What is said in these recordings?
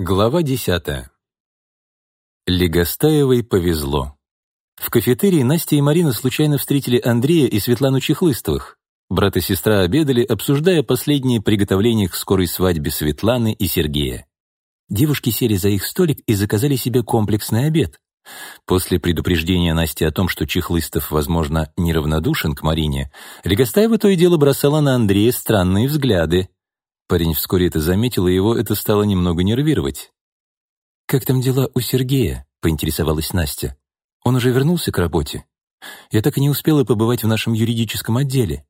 Глава десятая. Легостаевой повезло. В кафетерии Настя и Марина случайно встретили Андрея и Светлану Чехлыстовых. Брат и сестра обедали, обсуждая последние приготовления к скорой свадьбе Светланы и Сергея. Девушки сели за их столик и заказали себе комплексный обед. После предупреждения Насти о том, что Чехлыстов, возможно, неравнодушен к Марине, Легостаева то и дело бросала на Андрея странные взгляды. Парень вскоре это заметил, и его это стало немного нервировать. «Как там дела у Сергея?» — поинтересовалась Настя. «Он уже вернулся к работе? Я так и не успела побывать в нашем юридическом отделе».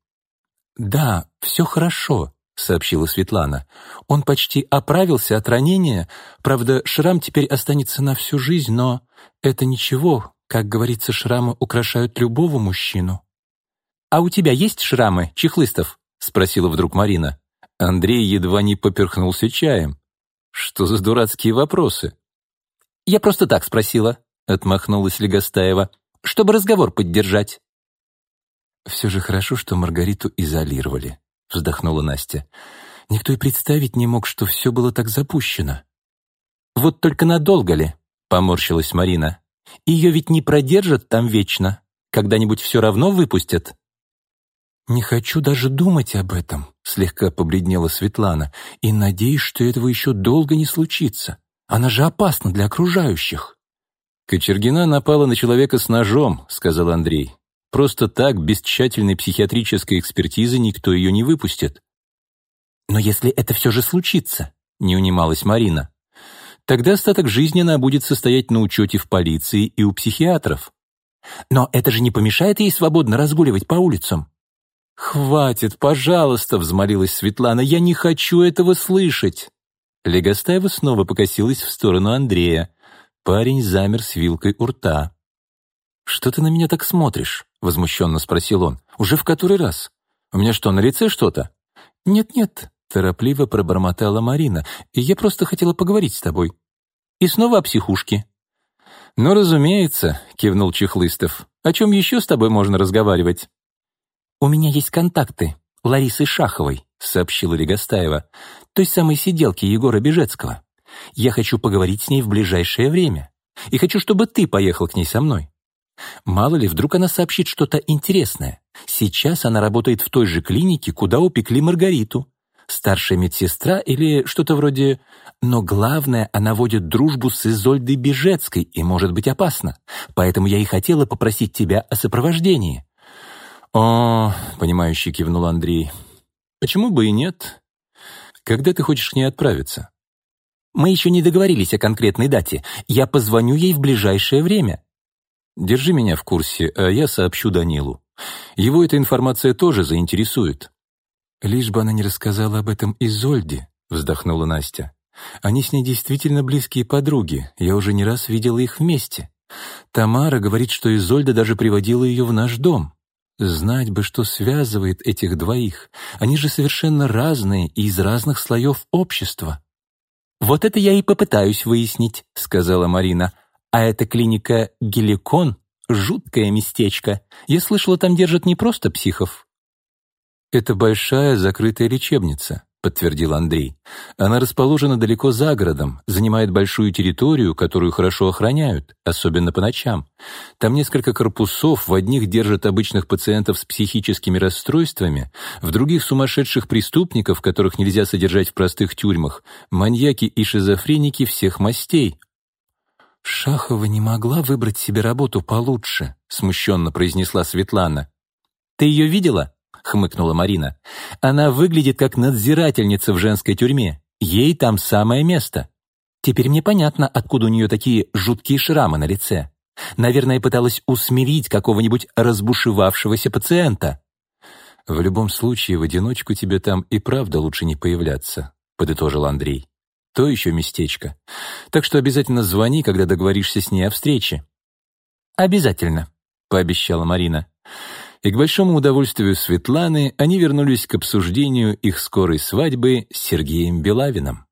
«Да, все хорошо», — сообщила Светлана. «Он почти оправился от ранения, правда, шрам теперь останется на всю жизнь, но это ничего, как говорится, шрамы украшают любого мужчину». «А у тебя есть шрамы, Чехлыстов?» — спросила вдруг Марина. Андрей едва не поперхнулся чаем. Что за дурацкие вопросы? «Я просто так спросила», — отмахнулась Легостаева, «чтобы разговор поддержать». «Все же хорошо, что Маргариту изолировали», — вздохнула Настя. «Никто и представить не мог, что все было так запущено». «Вот только надолго ли?» — поморщилась Марина. «Ее ведь не продержат там вечно. Когда-нибудь все равно выпустят». «Не хочу даже думать об этом», — слегка побледнела Светлана, «и надеюсь, что этого еще долго не случится. Она же опасна для окружающих». «Кочергина напала на человека с ножом», — сказал Андрей. «Просто так, без тщательной психиатрической экспертизы, никто ее не выпустит». «Но если это все же случится», — не унималась Марина, «тогда остаток жизни она будет состоять на учете в полиции и у психиатров». «Но это же не помешает ей свободно разгуливать по улицам», «Хватит, пожалуйста!» — взмолилась Светлана. «Я не хочу этого слышать!» Легостаева снова покосилась в сторону Андрея. Парень замер с вилкой у рта. «Что ты на меня так смотришь?» — возмущенно спросил он. «Уже в который раз? У меня что, на лице что-то?» «Нет-нет», — торопливо пробормотала Марина. «Я просто хотела поговорить с тобой». «И снова о психушке». «Ну, разумеется», — кивнул Чехлыстов. «О чем еще с тобой можно разговаривать?» «У меня есть контакты Ларисы Шаховой», — сообщила Легостаева, «той самой сиделки Егора Бежецкого. Я хочу поговорить с ней в ближайшее время. И хочу, чтобы ты поехал к ней со мной. Мало ли, вдруг она сообщит что-то интересное. Сейчас она работает в той же клинике, куда упекли Маргариту. Старшая медсестра или что-то вроде... Но главное, она водит дружбу с Изольдой Бежецкой и может быть опасна. Поэтому я и хотела попросить тебя о сопровождении. «О, — понимающе кивнул Андрей, — почему бы и нет? Когда ты хочешь к ней отправиться?» «Мы еще не договорились о конкретной дате. Я позвоню ей в ближайшее время». «Держи меня в курсе, а я сообщу Данилу. Его эта информация тоже заинтересует». «Лишь бы она не рассказала об этом Изольде», — вздохнула Настя. «Они с ней действительно близкие подруги. Я уже не раз видела их вместе. Тамара говорит, что Изольда даже приводила ее в наш дом. Знать бы, что связывает этих двоих. Они же совершенно разные и из разных слоев общества. «Вот это я и попытаюсь выяснить», — сказала Марина. «А эта клиника Геликон — жуткое местечко. Я слышала, там держат не просто психов». «Это большая закрытая лечебница», — подтвердил Андрей. «Она расположена далеко за городом, занимает большую территорию, которую хорошо охраняют, особенно по ночам. Там несколько корпусов, в одних держат обычных пациентов с психическими расстройствами, в других — сумасшедших преступников, которых нельзя содержать в простых тюрьмах, маньяки и шизофреники всех мастей». «Шахова не могла выбрать себе работу получше», — смущенно произнесла Светлана. «Ты ее видела?» — хмыкнула Марина. «Она выглядит как надзирательница в женской тюрьме. Ей там самое место. Теперь мне понятно, откуда у нее такие жуткие шрамы на лице. Наверное, пыталась усмирить какого-нибудь разбушевавшегося пациента». «В любом случае, в одиночку тебе там и правда лучше не появляться», — подытожил Андрей. «То еще местечко. Так что обязательно звони, когда договоришься с ней о встрече». «Обязательно», — пообещала Марина и к большому удовольствию Светланы они вернулись к обсуждению их скорой свадьбы с Сергеем Белавиным.